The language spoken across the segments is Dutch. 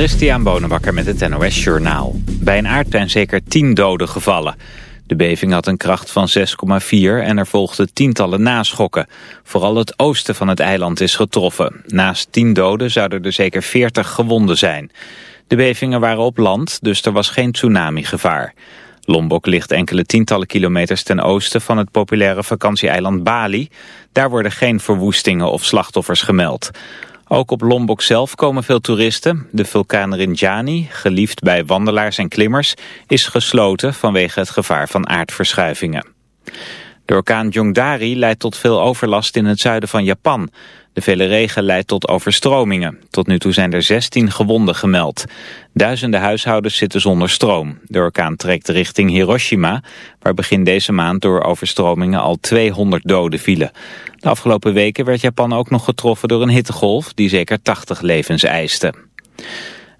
Christian Bonenbakker met het NOS Journaal. Bij een aardbeving zeker tien doden gevallen. De beving had een kracht van 6,4 en er volgden tientallen naschokken. Vooral het oosten van het eiland is getroffen. Naast 10 doden zouden er zeker 40 gewonden zijn. De bevingen waren op land, dus er was geen tsunami-gevaar. Lombok ligt enkele tientallen kilometers ten oosten van het populaire vakantieeiland Bali. Daar worden geen verwoestingen of slachtoffers gemeld. Ook op Lombok zelf komen veel toeristen. De vulkaan Rinjani, geliefd bij wandelaars en klimmers, is gesloten vanwege het gevaar van aardverschuivingen. De orkaan Jongdari leidt tot veel overlast in het zuiden van Japan. De vele regen leidt tot overstromingen. Tot nu toe zijn er 16 gewonden gemeld. Duizenden huishoudens zitten zonder stroom. De orkaan trekt richting Hiroshima, waar begin deze maand door overstromingen al 200 doden vielen. De afgelopen weken werd Japan ook nog getroffen door een hittegolf die zeker 80 levens eiste.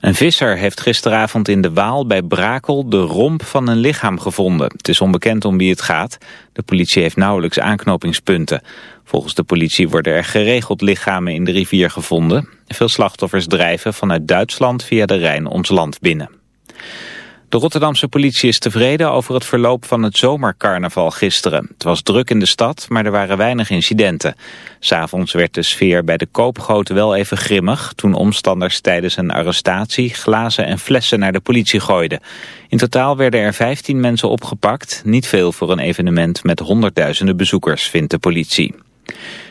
Een visser heeft gisteravond in de Waal bij Brakel de romp van een lichaam gevonden. Het is onbekend om wie het gaat. De politie heeft nauwelijks aanknopingspunten. Volgens de politie worden er geregeld lichamen in de rivier gevonden. Veel slachtoffers drijven vanuit Duitsland via de Rijn ons land binnen. De Rotterdamse politie is tevreden over het verloop van het zomercarnaval gisteren. Het was druk in de stad, maar er waren weinig incidenten. S'avonds werd de sfeer bij de koopgoten wel even grimmig... toen omstanders tijdens een arrestatie glazen en flessen naar de politie gooiden. In totaal werden er 15 mensen opgepakt. Niet veel voor een evenement met honderdduizenden bezoekers, vindt de politie.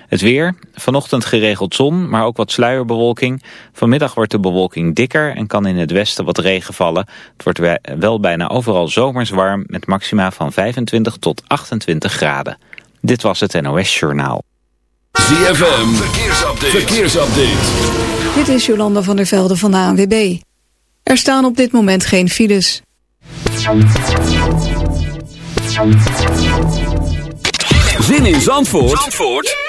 Het weer, vanochtend geregeld zon, maar ook wat sluierbewolking. Vanmiddag wordt de bewolking dikker en kan in het westen wat regen vallen. Het wordt wel bijna overal zomers warm met maxima van 25 tot 28 graden. Dit was het NOS Journaal. ZFM, verkeersupdate. verkeersupdate. Dit is Jolanda van der Velde van de ANWB. Er staan op dit moment geen files. Zin in Zandvoort? Zandvoort?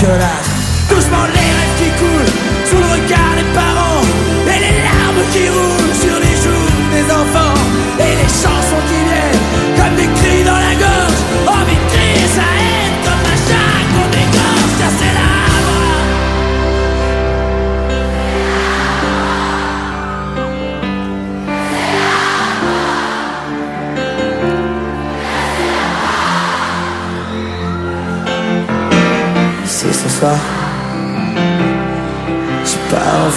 could I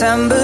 December.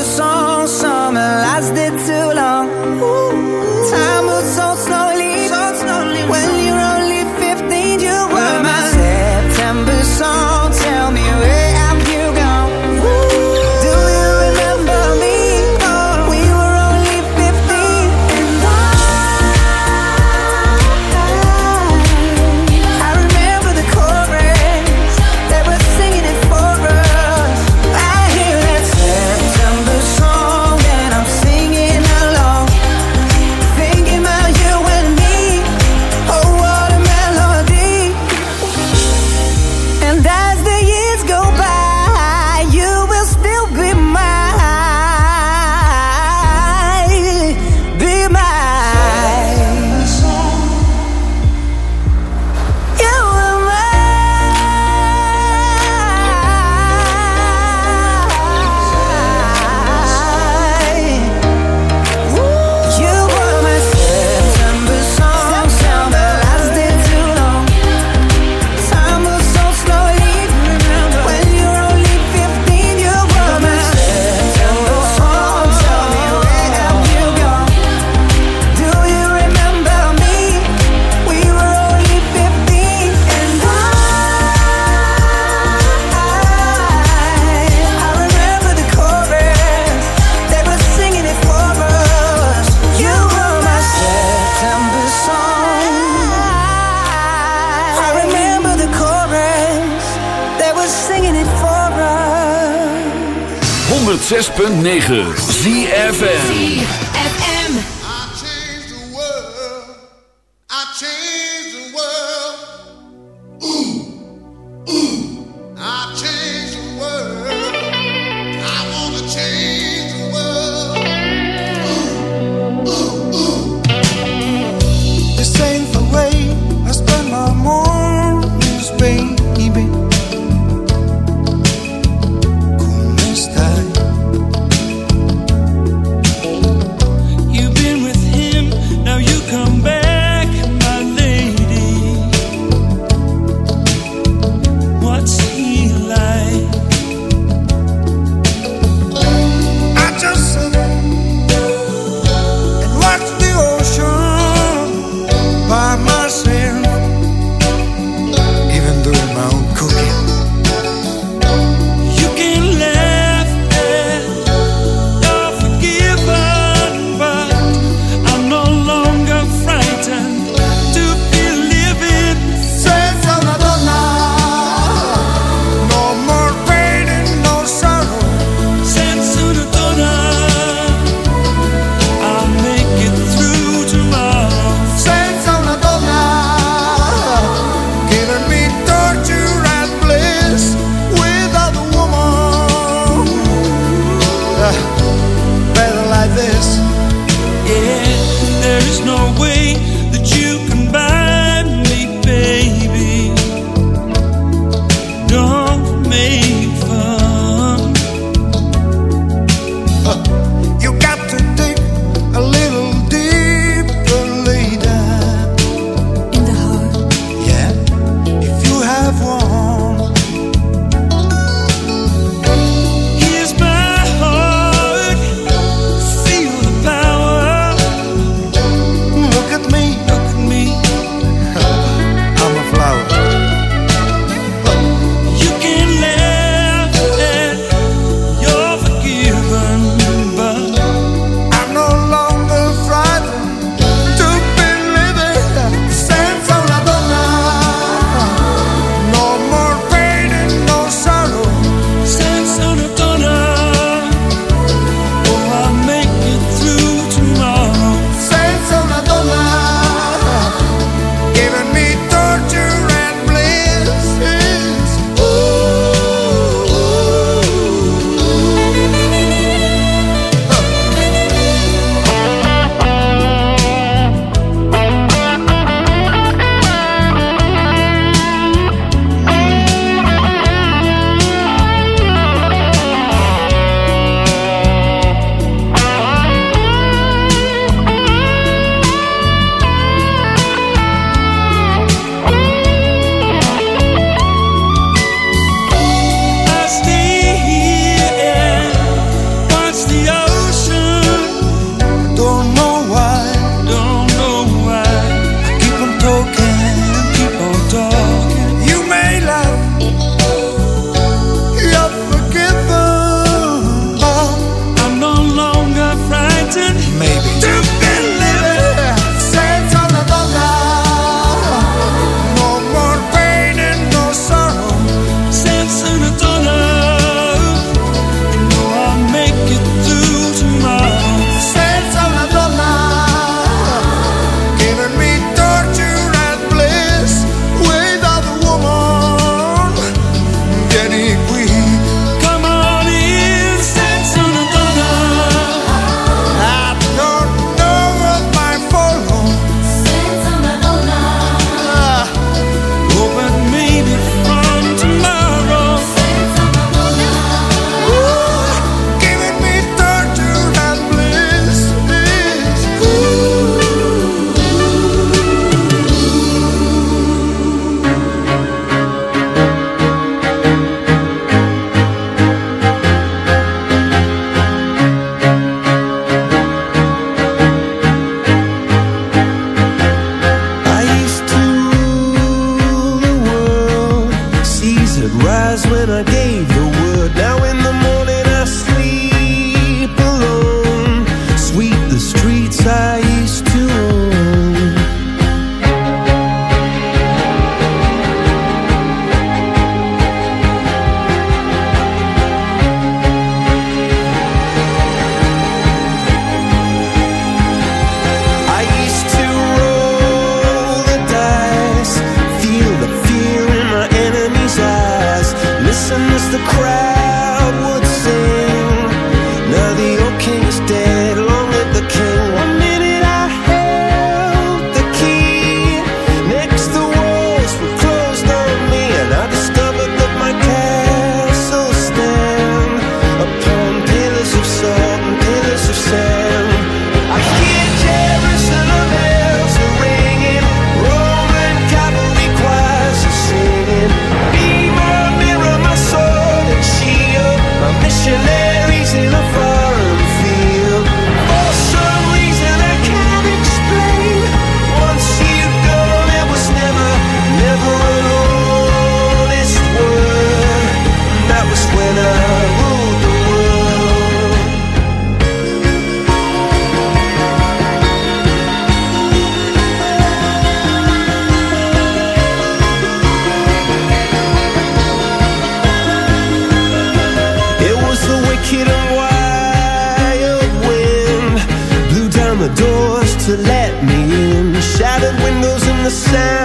myself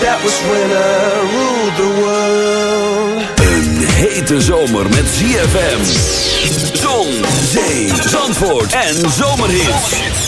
that was when I ruled the world. Een hete zomer met ZFM. Zon, zee, zandvoort en zomerhit.